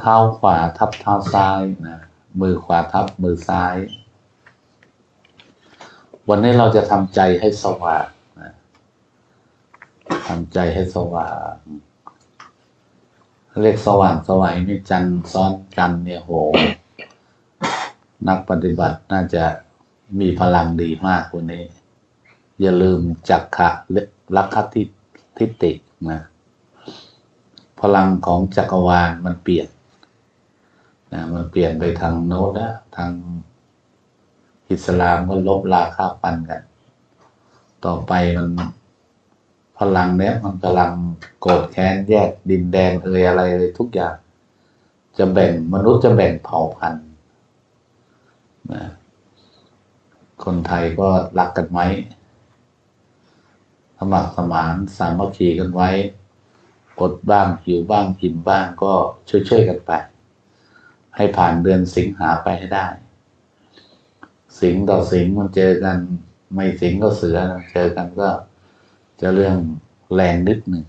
เท้าขวาทับเท้าซ้ายนะมือขวาทับมือซ้าย วันนี้เราจะทำใจให้สว่างนะทำใจให้สว่าง เรียกสว่างสวัยนี่จันทร์ซ้อนกันเนี่ยโห นักปฏิบัติน่าจะมีพลังดีมากวันนี้ อย่าลืมจักขะลักขทิทิฏฐินะพลังของจักรวาลมันเปลี่ยน นะมันเปลี่ยนไปทางโน้นนะทางอิสลามก็ลบลาค่าปันกัน ต่อไปมันพลังเนี้ยมันพลังโกรธแค้นแยกดินแดนเอ่ยอะไรเลยทุกอย่าง จะแบ่งมนุษย์จะแบ่งเผ่าพันธุ์นะคนไทยก็รักกันไหมสมัครสมานสามัคคีกันไว้อดบ้างหิวบ้างกินบ้างก็ช่วยๆกันไป ให้ผ่านเดือนสิงหาไปให้ได้ สิงต่อสิงมันเจอกัน ไม่สิงก็เสือเจอกันก็จะเรื่องแรงนิดหนึ่ง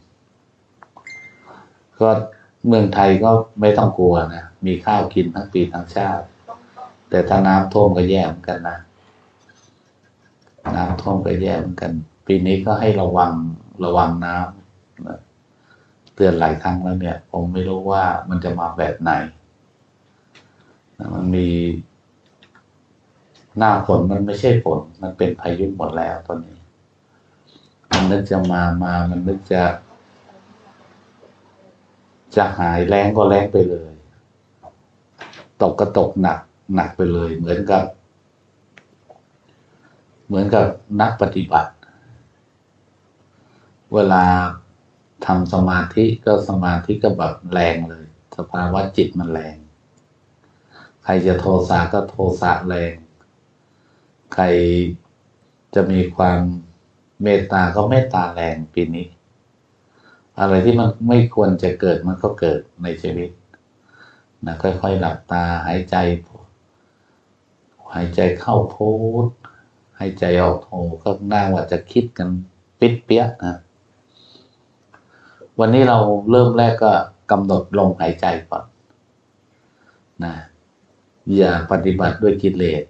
ก็เมืองไทยก็ไม่ต้องกลัวนะ มีข้าวกินทั้งปีทั้งชาติ แต่ถ้าน้ำท่วมก็แย่เหมือนกันนะ น้ำท่วมก็แย่เหมือนกัน ปีนี้ก็ให้ระวังระวังน้ำเตือนหลายครั้งแล้วเนี่ย ผมไม่รู้ว่ามันจะมาแบบไหน มันมีหน้าฝนมันไม่ใช่ฝน มันเป็นพายุหมดแล้วตอนนี้ มันนึกจะมามา มันนึกจะ จะหายแรงก็แรงไปเลย ตกก็ตกหนักหนักไปเลย เหมือนกับ เหมือนกับนักปฏิบัติ เวลาทำสมาธิก็สมาธิก็แบบแรงเลย สภาวะจิตมันแรง ใครจะโทสะก็โทสะแรง ใครจะมีความเมตตาก็เมตตาแรงปีนี้ อะไรที่มันไม่ควรจะเกิดมันก็เกิดในชีวิตนะค่อยๆหลับตาหายใจ หายใจเข้าโพดหายใจออกโทก็น่าว่าจะคิดกันปิดเปี้ยนะวันนี้เราเริ่มแรกก็กำหนดลมหายใจก่อนนะ อย่าปฏิบัติด้วยกิเลส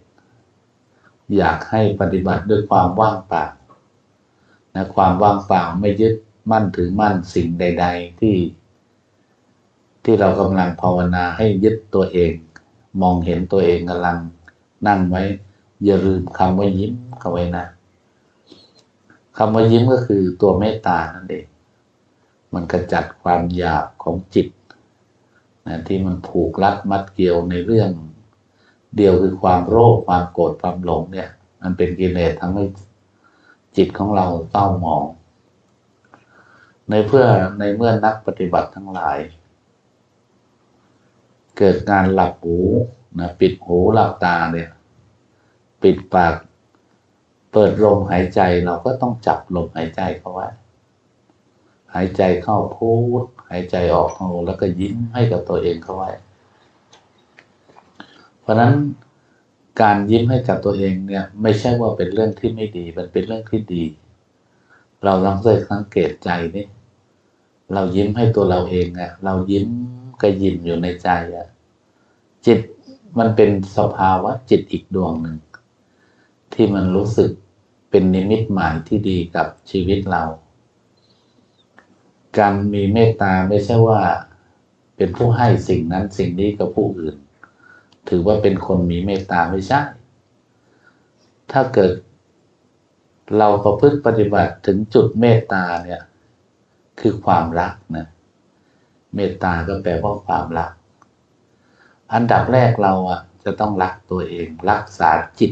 อยากให้ปฏิบัติด้วยความว่างเปล่านะความว่างเปล่าไม่ยึดมั่นถือมั่นสิ่งใด ๆ ที่ ที่เรากำลังภาวนาให้ยึดตัวเอง มองเห็นตัวเองกำลังนั่งไว้ อย่าลืมคำว่ายิ้มเข้าไว้นะคำว่ายิ้มก็คือตัวเมตตานั่นเองมันกระจัดความหยาบของจิตนะที่มันผูกรัดมัดเกี่ยวในเรื่อง เดียวคือความโรคความโกรธความหลงเนี่ย มันเป็นกิเลสทำให้จิตของเราเศร้าหมอง ในเพื่อในเมื่อนักปฏิบัติทั้งหลาย เกิดการหลับหูนะปิดหูหลับตาเนี่ย ปิดปาก เปิดลมหายใจเราก็ต้องจับลมหายใจเข้าไว้หายใจเข้าพูด หายใจออกโทแล้วก็ยิ้มให้กับตัวเองเข้าไว้ เพราะนั้นการยิ้มให้กับตัวเองเนี่ย ไม่ใช่ว่าเป็นเรื่องที่ไม่ดี มันเป็นเรื่องที่ดี เราลองเคยสังเกตใจนี่เรายิ้มให้ตัวเราเองอะเรายิ้มกระยิมอยู่ในใจอะจิตมันเป็นสภาวะจิตอีกดวงหนึ่ง ที่มันรู้สึกเป็นนิมิตหมายที่ดีกับชีวิตเรา การมีเมตตาไม่ใช่ว่า เป็นผู้ให้สิ่งนั้นสิ่งนี้กับผู้อื่น ถือว่าเป็นคนมีเมตตาไม่ใช่ ถ้าเกิดเราประพฤติปฏิบัติถึงจุดเมตตาเนี่ย คือความรักนะ เมตตาก็แปลว่าความรัก อันดับแรกเราอะ จะต้องรักตัวเอง รักษาจิต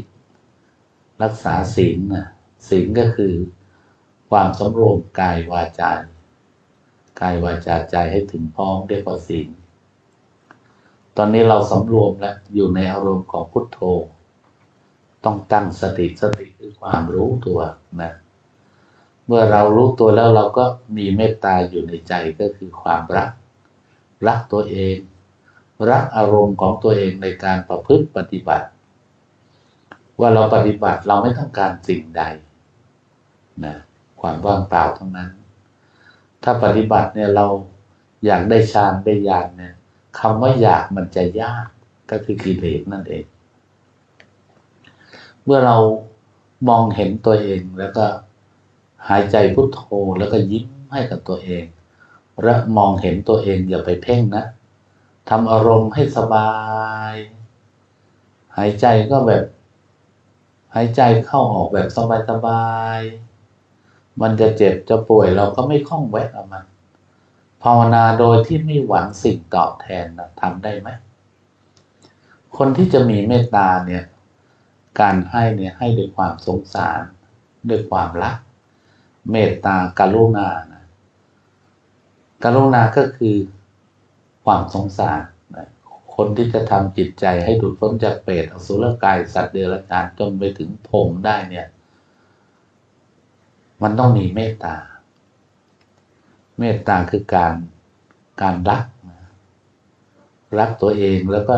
รักษาศีลนะศีลก็คือ ความสำรวมกายวาจากายวาจาใจให้ถึงพร้อมเรียกว่าศีล ตอนนี้เราสำรวมแล้วอยู่ในอารมณ์ของพุทโธ ต้องตั้งสติสติคือความรู้ตัวนะ เมื่อเรารู้ตัวแล้วเราก็มีเมตตาอยู่ในใจก็คือความรัก รักตัวเอง รักอารมณ์ของตัวเองในการประพฤติปฏิบัติ ว่าเราปฏิบัติเราไม่ต้องการสิ่งใดนะความว่างเปล่าทั้งนั้น ถ้าปฏิบัติเนี่ยเราอยากได้ฌานได้ญาณเนี่ย คำว่าอยากมันจะยากก็คือกิเลสนั่นเอง เมื่อเรามองเห็นตัวเองแล้วก็หายใจพุทโธแล้วก็ยิ้มให้กับตัวเอง และมองเห็นตัวเองอย่าไปเพ่งนะทำอารมณ์ให้สบาย หายใจก็แบบ หายใจเข้าออกแบบสบายๆมันจะเจ็บจะป่วยเราก็ไม่คล้องแวะกับมัน ภาวนาโดยที่ไม่หวังสิ่งตอบแทนนะทำได้ไหม คนที่จะมีเมตตาเนี่ย การให้เนี่ยให้ด้วยความสงสาร ด้วยความรัก เมตตาการุณานะกรุณาก็คือความสงสารนะคนที่จะทำจิตใจให้ดุดพ้นจากเปรตอสุรกายสัตว์เดรัจฉานจนไปถึงพรมได้เนี่ย มันต้องมีเมตตา เมตตาคือการการรัก รักตัวเองแล้วก็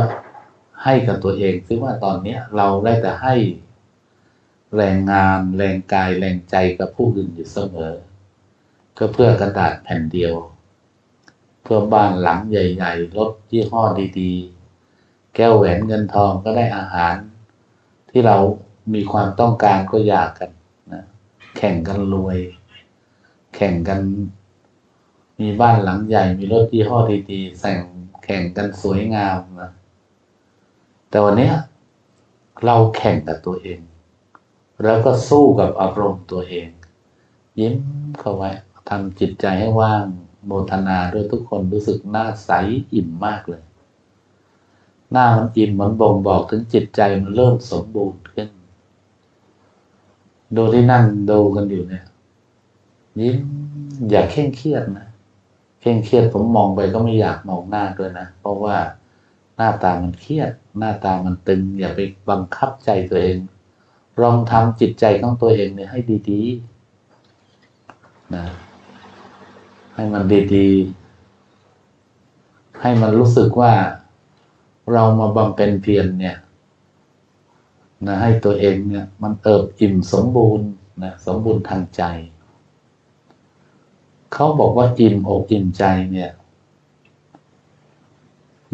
ให้กับตัวเอง ซึ่งว่าตอนนี้เราได้แต่ให้แรงงาน แรงกายแรงใจกับผู้อื่นอยู่เสมอ ก็เพื่อกระดาษแผ่นเดียว เพื่อบ้านหลังใหญ่ๆรถยี่ห้อดีๆ แก้วแหวนเงินทองก็ได้อาหาร ที่เรามีความต้องการก็อยากกันนะแข่งกันรวย แข่งกัน มีบ้านหลังใหญ่ มีรถยี่ห้อดีๆแข่งแข่งกันสวยงามนะ แต่วันนี้เราแข่งกับตัวเอง แล้วก็สู้กับอารมณ์ตัวเอง ยิ้มเข้าไว้ทำจิตใจให้ว่างโมทนาด้วยทุกคนรู้สึกหน้าใสอิ่มมากเลย หน้ามันอิ่มมันบ่งบอกถึงจิตใจมันเริ่มสมบูรณ์ขึ้น ดูที่นั่งดูกันอยู่เนี่ย ยิ้มอย่าเคร่งเครียดนะ เคร่งเครียดผมมองไปก็ไม่อยากมองหน้าด้วยนะ เพราะว่าหน้าตามันเครียด หน้าตามันตึง อย่าไปบังคับใจตัวเอง ลองทำจิตใจของตัวเองเนี่ยให้ดีๆนะให้มันดีๆ ให้มันรู้สึกว่าเรามาบำเพ็ญเพียรเนี่ยนะให้ตัวเองเนี่ย มันเอิบอิ่มสมบูรณ์นะสมบูรณ์ทางใจ เขาบอกว่าอิ่มอกอิ่มใจเนี่ย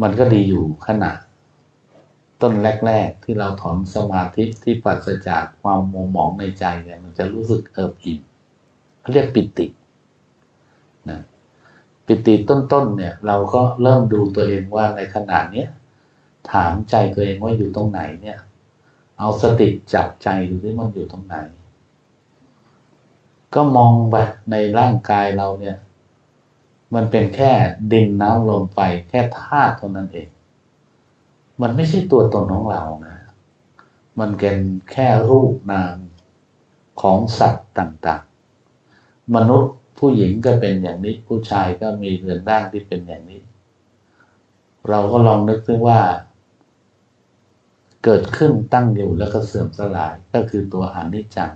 มันก็ดีอยู่ขณะ ต้นแรก ๆ ที่เราถอนสมาธิที่ปราศจากความโมหมองในใจเนี่ย มันจะรู้สึกเอิบอิ่มเขาเรียกปิตินะปิติต้นๆเนี่ย เราก็เริ่มดูตัวเองว่าในขณะเนี้ยถามใจตัวเองว่าอยู่ตรงไหนเนี่ย เอาสติจับใจดูที่มันอยู่ตรงไหน ก็มองไปในร่างกายเราเนี่ย มันเป็นแค่ดินน้ำลมไฟแค่ธาตุเท่านั้นเอง มันไม่ใช่ตัวตนของเรานะ มันเป็นแค่รูปนามของสัตว์ต่างๆ มนุษย์ผู้หญิงก็เป็นอย่างนี้ ผู้ชายก็มีเรือนร่างที่เป็นอย่างนี้ เราก็ลองนึกถึงว่า เกิดขึ้นตั้งอยู่แล้วก็เสื่อมสลายก็คือตัวอนิจจัง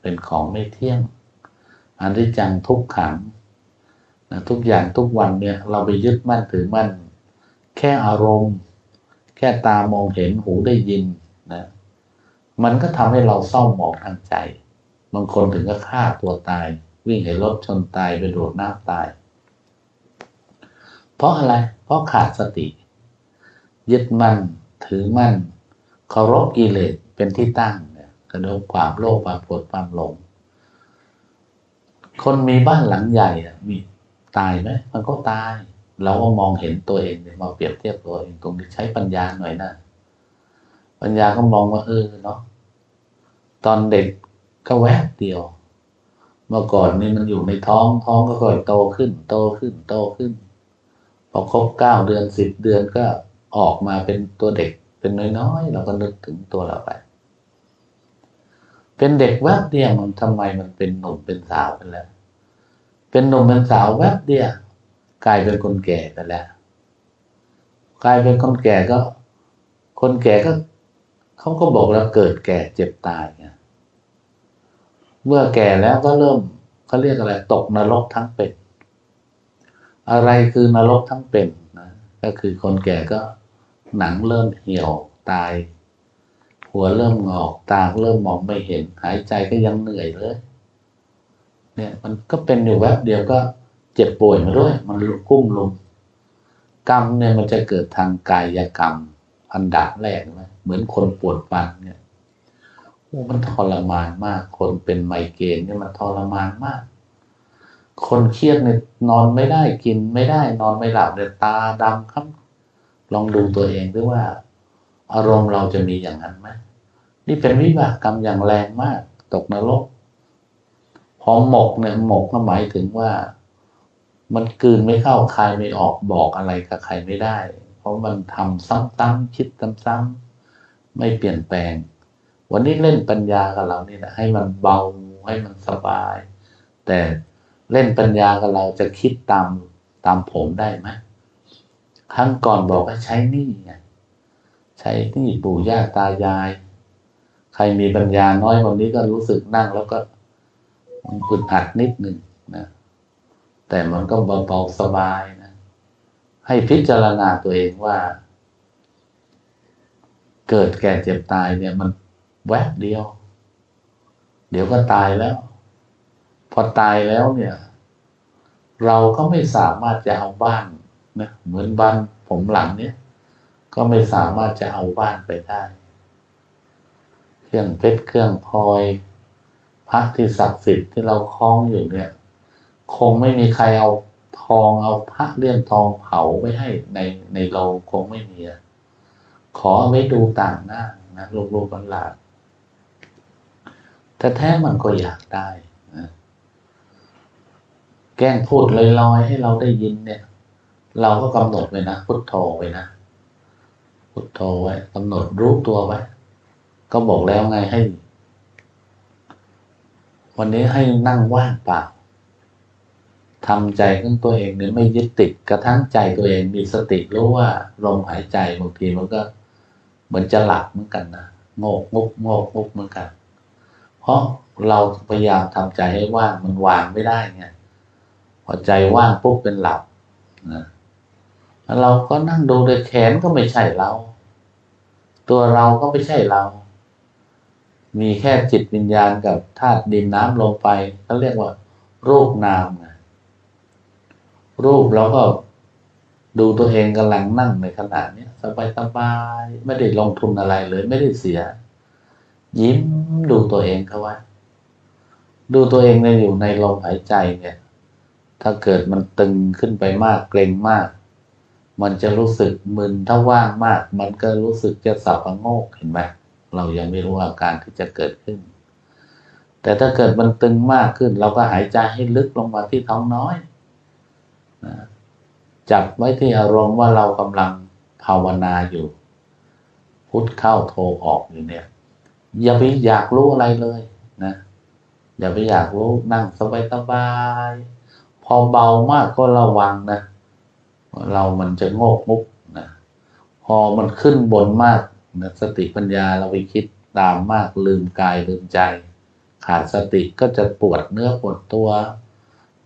เป็นของไม่เที่ยง อนิจจังทุกขังนะทุกอย่างทุกวันเนี่ยเราไปยึดมั่นถือมั่น แค่อารมณ์ แค่ตามองเห็นหูได้ยินนะมันก็ทำให้เราเศร้าหมองทางใจ บางคนถึงก็ฆ่าตัวตาย วิ่งให้รถชนตายไปโดดน้ำตาย เพราะอะไร เพราะขาดสติ ยึดมั่นถือมั่นเคารพกิเลสเป็นที่ตั้งเนี่ยกระโดดความโลภความโกรธความหลง คนมีบ้านหลังใหญ่อะมีตายไหมมันก็ตาย เราก็มองเห็นตัวเองเนี่ยมาเปรียบเทียบตัวเองตรงนี้ใช้ปัญญาหน่อยนะปัญญาก็มองว่าเออเนาะตอนเด็กก็แวบเดียว เมื่อก่อนนี่มันอยู่ในท้องท้องก็ค่อยโตขึ้น โตขึ้นโตขึ้นพอครบเก้าเดือนสิบเดือนก็ออกมาเป็นตัวเด็กเป็นน้อยๆเราก็นึกถึงตัวเราไป เป็นเด็กแวบเดียวมันทำไมมันเป็นหนุ่มเป็นสาวไปแล้ว เป็นหนุ่มเป็นสาวแวบเดียวกลายเป็นคนแก่ไปแล้ว กลายเป็นคนแก่ก็ คนแก่ก็เขาก็บอกแล้วเกิดแก่เจ็บตายไงเมื่อแก่แล้วก็เริ่มเขาเรียกอะไร ตกนรกทั้งเป็น อะไรคือนรกทั้งเป็นนะก็คือคนแก่ก็หนังเริ่มเหี่ยวตาย หัวเริ่มงอกตาเริ่มมองไม่เห็น หายใจก็ยังเหนื่อยเลย เนี่ย มันก็เป็นอยู่แวบเดียวก็เจ็บป่วยมาด้วย มันกุ้มลงกรรมเนี่ยมันจะเกิดทางกายกรรมอันดับแรกนะเหมือนคนปวดฟันเนี่ยโอ้มันทรมานมาก คนเป็นไมเกรนเนี่ยมันทรมานมาก คนเครียดเนี่ยนอนไม่ได้กินไม่ได้ นอนไม่หลับเนี่ยตาดำครับ ลองดูตัวเองด้วยว่า อารมณ์เราจะมีอย่างนั้นไหมนี่เป็นวิบากกรรมอย่างแรงมาก ตกนรกพอหมกเนี่ยหมกก็หมายถึงว่า มันกืนไม่เข้าใครไม่ออกบอกอะไรกับใครไม่ได้ เพราะมันทำซ้ำๆคิดซ้ำๆไม่เปลี่ยนแปลง วันนี้เล่นปัญญากับเรานี่นะให้มันเบาให้มันสบาย แต่เล่นปัญญากับเราจะคิดตามตามผมได้ไหมครั้งก่อนบอกว่าใช้นี่ไง ใช้นี่ปู่ย่าตายาย ใครมีปัญญาน้อยวันนี้ก็รู้สึกนั่งแล้วก็อึดอัดนิดหนึ่งนะแต่มันก็เบาๆสบายนะ ให้พิจารณาตัวเองว่า เกิดแก่เจ็บตายเนี่ย มันแวบเดียว เดี๋ยวก็ตายแล้ว พอตายแล้วเนี่ย เราก็ไม่สามารถจะเอาบ้านนะเหมือนบ้านผมหลังเนี้ย ก็ไม่สามารถจะเอาบ้านไปได้ เครื่องเพชรเครื่องพลอยพระที่ศักดิ์สิทธิ์ที่เราคล้องอยู่เนี่ย คงไม่มีใครเอาทองเอาพระเลี่ยมทองเผาไว้ให้ในในโรงคงไม่มีขอไว้ดูต่างหน้านะลูกๆหลานแต่แท้มันก็อยากได้นะแกล้งพูดลอยๆให้เราได้ยินเนี่ย เราก็กำหนดไว้นะพุทโธไว้นะ พุทโธไว้กำหนดรู้ตัวไว้ ก็บอกแล้วไงให้ วันนี้ให้นั่งว่างเปล่าทำใจของตัวเองเนี่ยไม่ยึดติดกระทั่งใจตัวเองมีสติรู้ว่าลมหายใจบางทีมันก็ เหมือนจะหลับเหมือนกันนะงกงุกงกงุกเหมือนกัน เพราะเราพยายามทำใจให้ว่างมันวางไม่ได้ไงพอใจว่างปุ๊บเป็นหลับนะ เราก็นั่งดูโดยแขนก็ไม่ใช่เรา ตัวเราก็ไม่ใช่เรา มีแค่จิตวิญญาณกับธาตุดินน้ำลงไปเขาเรียกว่า รูปนามนะรูปเราก็ดูตัวเองกำลังนั่งในขณะนี้สบายสบายไม่ได้ลงทุนอะไรเลยไม่ได้เสีย ยิ้มดูตัวเองเขาไว้ดูตัวเองในอยู่ในลมหายใจเนี่ย ถ้าเกิดมันตึงขึ้นไปมากเกรงมาก มันจะรู้สึกมึนถ้าว่างมาก มันก็รู้สึกจะสับประโงกเห็นไหมเรายังไม่รู้อาการที่จะเกิดขึ้น แต่ถ้าเกิดมันตึงมากขึ้น เราก็หายใจให้ลึกลงมาที่ท้องน้อยนะจับไว้ที่อารมณ์ว่าเรากำลังภาวนาอยู่ พุทเข้าโทออกอยู่เนี่ย อย่าไปอยากรู้อะไรเลยนะอย่าไปอยากรู้นั่งสบายสบายพอเบามากก็ระวังนะ เรามันจะโงกมุกนะพอมันขึ้นบนมากนะสติปัญญาเราไปคิดตามมากลืมกายลืมใจ ขาดสติก็จะปวดเนื้อปวดตัว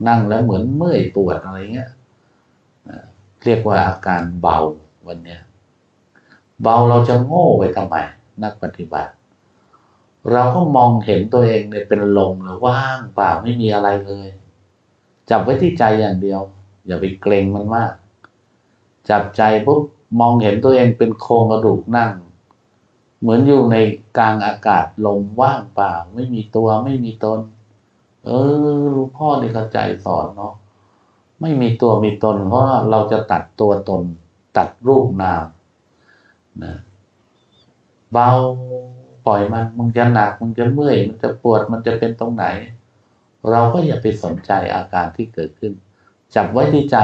นั่งแล้วเหมือนเมื่อยปวดอะไรเงี้ยเรียกว่าอาการเบาวันเนี้ยเบาเราจะโง่ไปทำไมนักปฏิบัติ เราก็มองเห็นตัวเองเนี่ยเป็นลมหรือว่างเปล่าไม่มีอะไรเลย จับไว้ที่ใจอย่างเดียว อย่าไปเกรงมันมาก จับใจปุ๊บมองเห็นตัวเองเป็นโครงกระดูกนั่ง เหมือนอยู่ในกลางอากาศลมว่างเปล่า ไม่มีตัวไม่มีตน เออหลวงพ่อในกระใจสอนเนาะไม่มีตัวมีตน เพราะเราจะตัดตัวตน ตัดรูปนามนะเบาปล่อยมันมันจะหนักมันจะเมื่อย มันจะปวดมันจะเป็นตรงไหน เราก็อย่าไปสนใจอาการที่เกิดขึ้น จับไว้ที่ใจ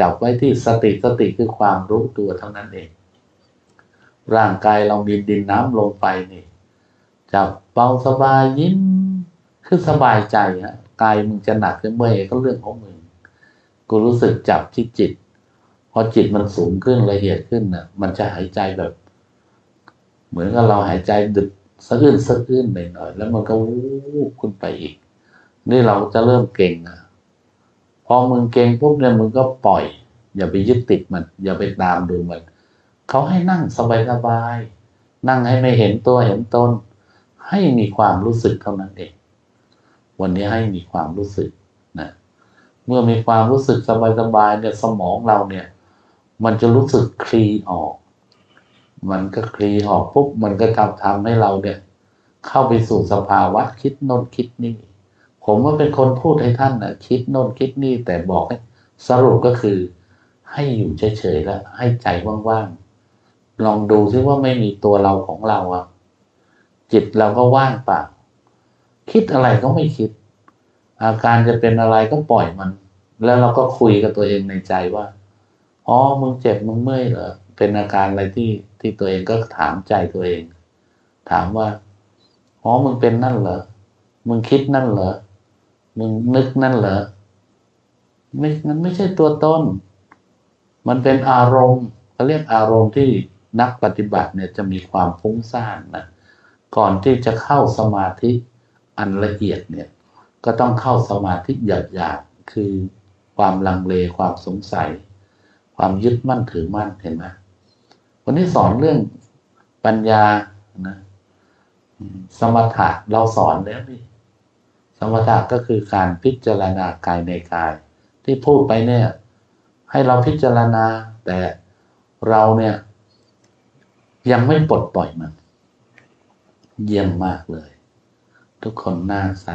จับไว้ที่สติสติคือความรู้ตัวเท่านั้นเอง ร่างกายเราดินดินน้ำลงไปนี่ จับเบาสบายยิ้มคือสบายใจฮะกายมึงจะหนักจะเมื่อยก็เรื่องของมึงกูรู้สึกจับที่จิต พอจิตมันสูงขึ้นละเอียดขึ้นน่ะ มันจะหายใจแบบ เหมือนกับเราหายใจดึกสะอื้นสะอื้นหน่อยๆแล้วมันก็วูบขึ้นไปอีก นี่เราจะเริ่มเก่งอะ พอมึงเก่งปุ๊บเนี่ยมึงก็ปล่อย อย่าไปยึดติดมัน อย่าไปตามดูมันเขาให้นั่งสบายๆนั่งให้ไม่เห็นตัวเห็นตนให้มีความรู้สึกเท่านั้นเองวันนี้ให้มีความรู้สึกนะเมื่อมีความรู้สึกสบายๆเนี่ยสมองเราเนี่ย มันจะรู้สึกคลีออก มันก็คลีออกปุ๊บมันก็ทำทำให้เราเนี่ย เข้าไปสู่สภาวะคิดโน่นคิดนี่ ผมว่าเป็นคนพูดให้ท่านนะคิดโน่นคิดนี่แต่บอกสรุปก็คือ ให้อยู่เฉยๆแล้ว ให้ใจว่างๆลองดูซิว่าไม่มีตัวเราของเราอะจิตเราก็ว่างเปล่าคิดอะไรก็ไม่คิด อาการจะเป็นอะไรก็ปล่อยมัน แล้วเราก็คุยกับตัวเองในใจว่าอ๋อมึงเจ็บมึงเมื่อยเหรอเป็นอาการอะไรที่ที่ตัวเองก็ถามใจตัวเอง ถามว่าอ๋อมึงเป็นนั่นเหรอมึงคิดนั่นเหรอ มึงนึกนั่นเหรอไม่มันไม่ใช่ตัวตนมันเป็นอารมณ์เขาเรียกอารมณ์ที่นักปฏิบัติเนี่ยจะมีความฟุ้งซ่านนะก่อนที่จะเข้าสมาธิอันละเอียดเนี่ย ก็ต้องเข้าสมาธิหยาบๆคือความลังเลความสงสัย ความยึดมั่นถือมั่นเห็นไหมวันนี้สอนเรื่องปัญญานะ สมถะเราสอนแล้วพี่ สมถะก็คือการพิจารณากายในกาย ที่พูดไปเนี่ย ให้เราพิจารณา แต่เราเนี่ย ยังไม่ปลดปล่อยมัน เยี่ยมมากเลย ทุกคนน่าใส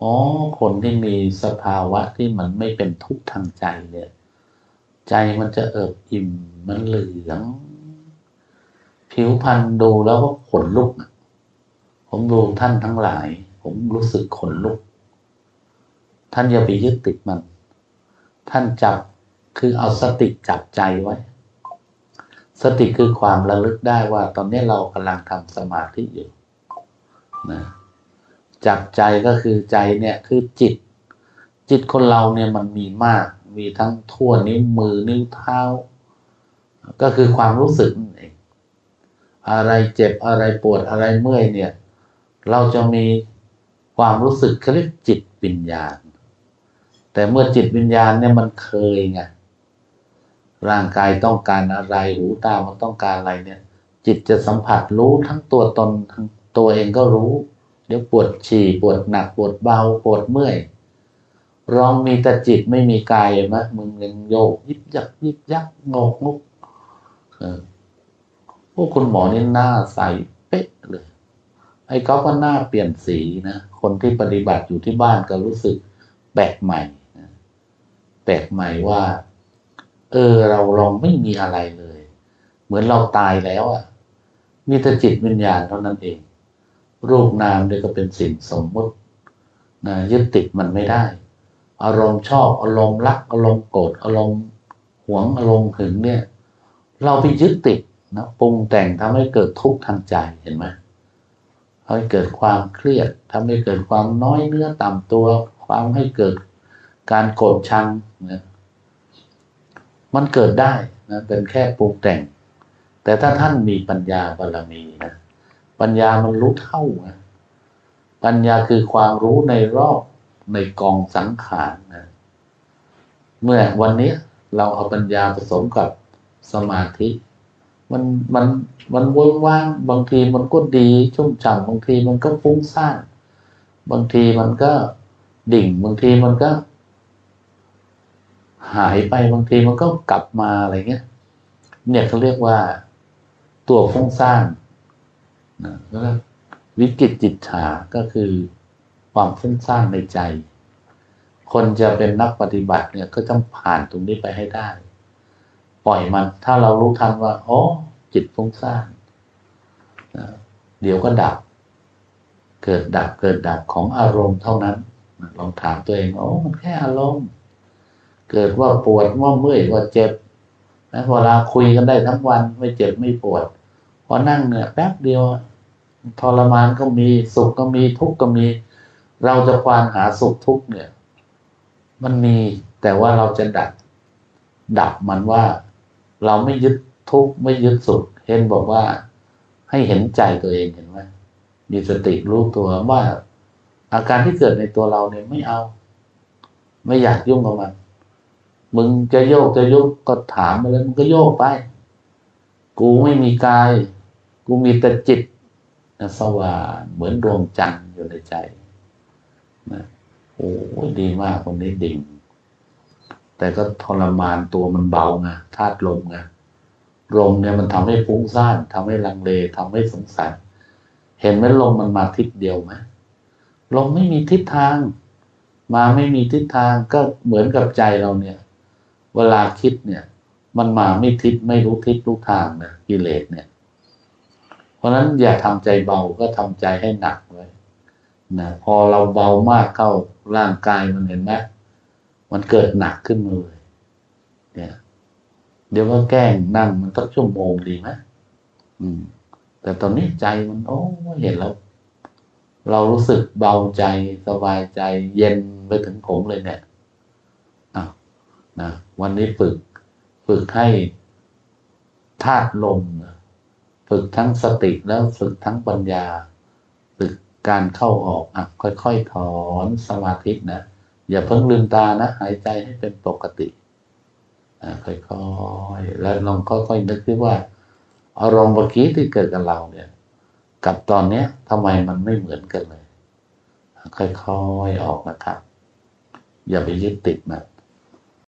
อ๋อคนที่มีสภาวะที่มันไม่เป็นทุกข์ทางใจเนี่ย ใจมันจะเอิบอิ่มมันเหลือง ผิวพรรณดูแล้วก็ขนลุก ผมดูท่านทั้งหลาย ผมรู้สึกขนลุก ท่านอย่าไปยึดติดมัน ท่านจับคือเอาสติจับใจไว้ สติคือความระลึกได้ว่า ตอนนี้เรากำลังทำสมาธิอยู่นะจับใจก็คือใจเนี่ยคือจิต จิตคนเราเนี่ยมันมีมาก มีทั้งทั่วนิ้วมือนิ้วเท้า ก็คือความรู้สึกนั่นเองอะไรเจ็บอะไรปวดอะไรเมื่อยเนี่ย เราจะมี ความรู้สึกเขาเรียกจิตวิญญาณ แต่เมื่อจิตวิญญาณเนี่ยมันเคยไงร่างกายต้องการอะไรหูตามันต้องการอะไรเนี่ย จิตจะสัมผัสรู้ทั้งตัวตนทั้งตัวเองก็รู้ เดี๋ยวปวดฉี่ปวดหนักปวดเบาปวดเมื่อยลองมีแต่จิตไม่มีกายไหมมึงยังโยก ยิบยักยิบยักงอกงกพวกคุณหมอนี่หน้าใสเป๊ะเลย ไอ้ก๊อฟก็หน้าเปลี่ยนสีนะ คนที่ปฏิบัติอยู่ที่บ้านก็รู้สึกแปลกใหม่นะแปลกใหม่ว่า เออ เราลองไม่มีอะไรเลย เหมือนเราตายแล้วอะ่ะ มีแต่จิตวิญญาณเท่านั้นเอง รูปนามเนี่ยก็เป็นสิ่งสมมตินะยึดติดมันไม่ได้ อารมณ์ชอบ อารมณ์รัก อารมณ์โกรธ อารมณ์หวง อารมณ์หึงเนี่ย เราไปยึดติดนะปรุงแต่งทำให้เกิดทุกข์ทางใจเห็นไหม ทำให้เกิดความเครียดทำให้เกิดความน้อยเนื้อต่ำตัว ความให้เกิดการโกรธชังนะมันเกิดได้นะเป็นแค่ปรุงแต่ง แต่ถ้าท่านมีปัญญาบารมีนะปัญญามันรู้เท่าไงปัญญาคือความรู้ในรอบในกองสังขารนะเมื่อวันนี้เราเอาปัญญาผสมกับสมาธิ มันมันมันว่างว่างบางทีมันก็ดีชุ่มฉ่ำบางทีมันก็ฟุ้งซ่านบางทีมันก็ดิ่ง บางทีมันก็ หายไปบางทีมันก็กลับมาอะไรเงี้ย เนี่ยเขาเรียกว่าตัวฟุ้งซ่านนะแล้ววิกฤตจิตฉาก็คือความฟุ้งซ่านในใจ คนจะเป็นนักปฏิบัติเนี่ยก็ต้องผ่านตรงนี้ไปให้ได้ ปล่อยมัน ถ้าเรารู้ทันว่าอ๋อจิตฟุ้งซ่านเดี๋ยวก็ดับ เกิดดับเกิดดับของอารมณ์เท่านั้นลองถามตัวเองโอ้มันแค่อารมณ์ เกิดว่าปวดว่าเมื่อยว่าเจ็บนะเวลาคุยกันได้ทั้งวันไม่เจ็บไม่ปวดพอนั่งเนี่ยแป๊บเดียวทรมานก็มีสุขก็มีทุกข์ก็มี เราจะควานหาสุขทุกข์เนี่ย มันมีแต่ว่าเราจะดับ ดับมันว่า เราไม่ยึดทุกข์ไม่ยึดสุขเห็นบอกว่าให้เห็นใจตัวเองเห็นไหมมีสติรู้ตัวว่า อาการที่เกิดในตัวเราเนี่ยไม่เอา ไม่อยากยุ่งกับมัน มึงจะโยกจะยุบก็ถามมาเลยมึงก็โยกไป กูไม่มีกาย กูมีแต่จิตสว่างเหมือนดวงจันทร์อยู่ในใจนะโอ้ดีมากคนนี้ดิ่ง แต่ก็ทรมานตัวมันเบาไงธาตุลมไงลมเนี่ยมันทำให้ฟุ้งซ่านทำให้ลังเลทำให้สงสัยเห็นไหมลมมันมาทิศเดียวไหมลมไม่มีทิศทาง มาไม่มีทิศทางก็เหมือนกับใจเราเนี่ย เวลาคิดเนี่ย มันมาไม่ทิศไม่รู้ทิศรู้ทางนะกิเลสเนี่ย เพราะฉะนั้นอย่าทำใจเบาก็ทำใจให้หนักไว้นะพอเราเบามากเข้าร่างกายมันเห็นไหม มันเกิดหนักขึ้นมาเลยเนี่ย เดี๋ยวก็แกล้งนั่งมันสักชั่วโมงดีไหมอืม แต่ตอนนี้ใจมัน โอ้เห็นแล้วเรารู้สึกเบาใจสบายใจเย็นไปถึงผมเลยเนี่ยอ้าวนะวันนี้ฝึก ฝึกให้ธาตุลมฝึกทั้งสติแล้วฝึกทั้งปัญญา ฝึกการเข้าออกอะค่อยๆถอนสมาธินะ อย่าเพิ่งลืมตานะ หายใจให้เป็นปกติค่อยๆ แล้วลองค่อยๆนึกดูว่า อารมณ์เมื่อกี้ที่เกิดกับเราเนี่ย กับตอนเนี้ยทำไมมันไม่เหมือนกันเลย ค่อยๆ ออกนะครับ อย่าไปยึดติดนะ